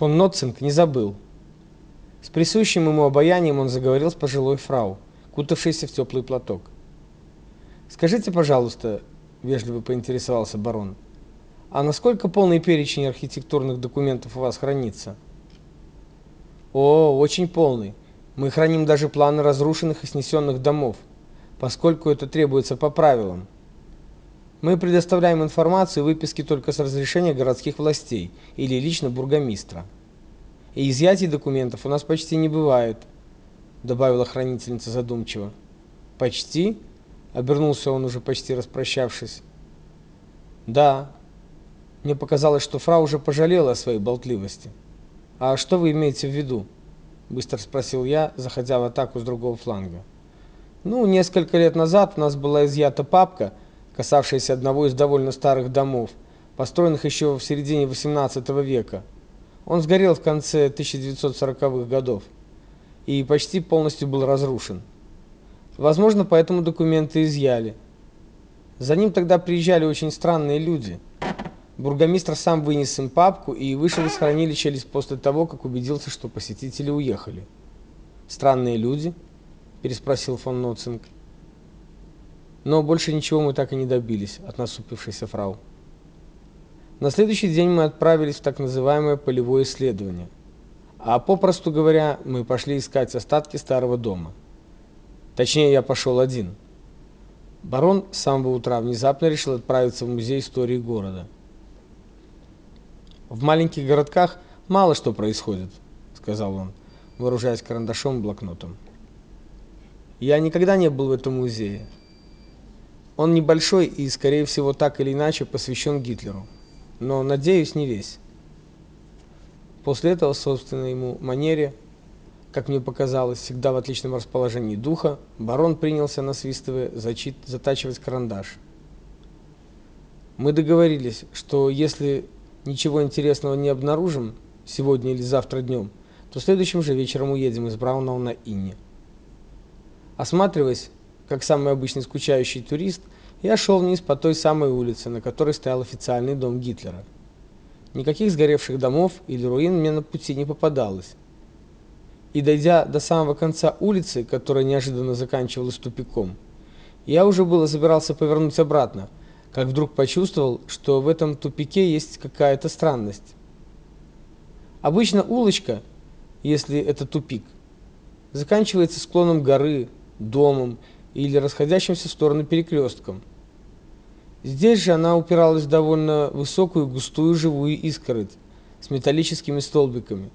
Фон Ноцинг не забыл. С присущим ему обаянием он заговорил с пожилой фрау, кутавшейся в теплый платок. «Скажите, пожалуйста», — вежливо поинтересовался барон, «а насколько полный перечень архитектурных документов у вас хранится?» «О, очень полный. Мы храним даже планы разрушенных и снесенных домов, поскольку это требуется по правилам. Мы предоставляем информацию и выписки только с разрешения городских властей или лично бургомистра. И изъятий документов у нас почти не бывает, добавила хранительница задумчиво. Почти? Обернулся он уже почти распрощавшись. Да. Мне показалось, что фрау уже пожалела о своей болтливости. А что вы имеете в виду? быстро спросил я, заходя в атаку с другого фланга. Ну, несколько лет назад у нас была изъята папка касавшаяся одного из довольно старых домов, построенных еще в середине XVIII века. Он сгорел в конце 1940-х годов и почти полностью был разрушен. Возможно, поэтому документы изъяли. За ним тогда приезжали очень странные люди. Бургомистр сам вынес им папку и вышел из хранилища лишь после того, как убедился, что посетители уехали. «Странные люди?» – переспросил фон Ноцинг. Но больше ничего мы так и не добились от насупившейся фрау. На следующий день мы отправились в так называемое полевое исследование. А попросту говоря, мы пошли искать остатки старого дома. Точнее, я пошел один. Барон с самого утра внезапно решил отправиться в музей истории города. В маленьких городках мало что происходит, сказал он, вооружаясь карандашом и блокнотом. Я никогда не был в этом музее. Он небольшой и, скорее всего, так или иначе посвящен Гитлеру. Но, надеюсь, не весь. После этого, собственно, ему манере, как мне показалось, всегда в отличном расположении духа, барон принялся, насвистывая, зачит, затачивать карандаш. Мы договорились, что если ничего интересного не обнаружим сегодня или завтра днем, то следующим же вечером уедем из Браунау на Инне. Осматриваясь, как самый обычный скучающий турист, я шел вниз по той самой улице, на которой стоял официальный дом Гитлера. Никаких сгоревших домов или руин мне на пути не попадалось. И дойдя до самого конца улицы, которая неожиданно заканчивалась тупиком, я уже было собирался повернуть обратно, как вдруг почувствовал, что в этом тупике есть какая-то странность. Обычно улочка, если это тупик, заканчивается склоном горы, домом или расходящимся в стороны перекрестком. Здесь же она упиралась в довольно высокую густую живую изгородь с металлическими столбиками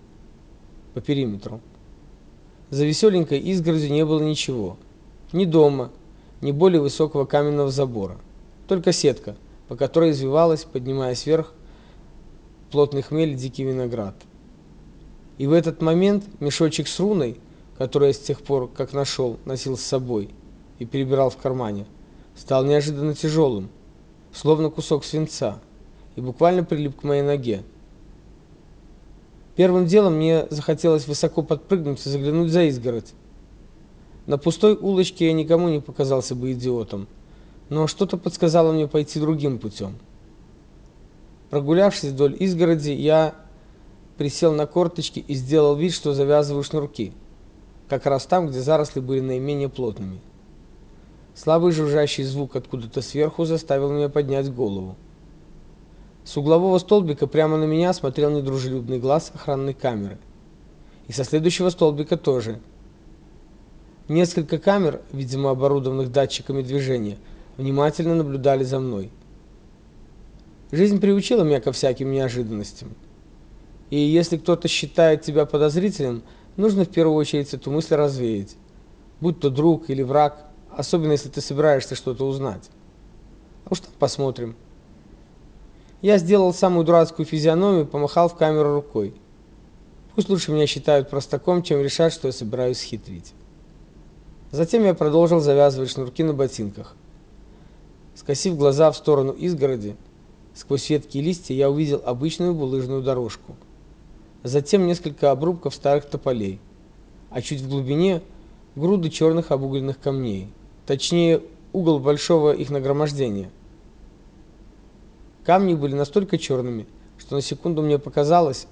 по периметру. За веселенькой изгородью не было ничего. Ни дома, ни более высокого каменного забора. Только сетка, по которой извивалась, поднимаясь вверх, плотный хмель и дикий виноград. И в этот момент мешочек с руной, который я с тех пор, как нашел, носил с собой, и перебирал в кармане, стал неожиданно тяжелым, словно кусок свинца, и буквально прилип к моей ноге. Первым делом мне захотелось высоко подпрыгнуть и заглянуть за изгородь. На пустой улочке я никому не показался бы идиотом, но что-то подсказало мне пойти другим путем. Прогулявшись вдоль изгороди, я присел на корточки и сделал вид, что завязываю шнурки, как раз там, где заросли были наименее плотными. Слабый жужжащий звук откуда-то сверху заставил меня поднять голову. С углового столбика прямо на меня смотрел недружелюбный глаз охранной камеры. И со следующего столбика тоже. Несколько камер, видимо оборудованных датчиками движения, внимательно наблюдали за мной. Жизнь приучила меня ко всяким неожиданностям. И если кто-то считает тебя подозрительным, нужно в первую очередь эту мысль развеять. Будь то друг или враг, особенно если ты собираешься что-то узнать. А уж там посмотрим. Я сделал самую дурацкую физиономию, помахал в камеру рукой. Пусть лучше меня считают простаком, чем решат, что я собираюсь хитрить. Затем я продолжил завязывать шнурки на ботинках. Скосив глаза в сторону изгороди, сквозь ветки и листья я увидел обычную булыжную дорожку. Затем несколько обрубков старых тополей, а чуть в глубине груды черных обугленных камней точнее угол большого их нагромождения. Камни были настолько черными, что на секунду мне показалось,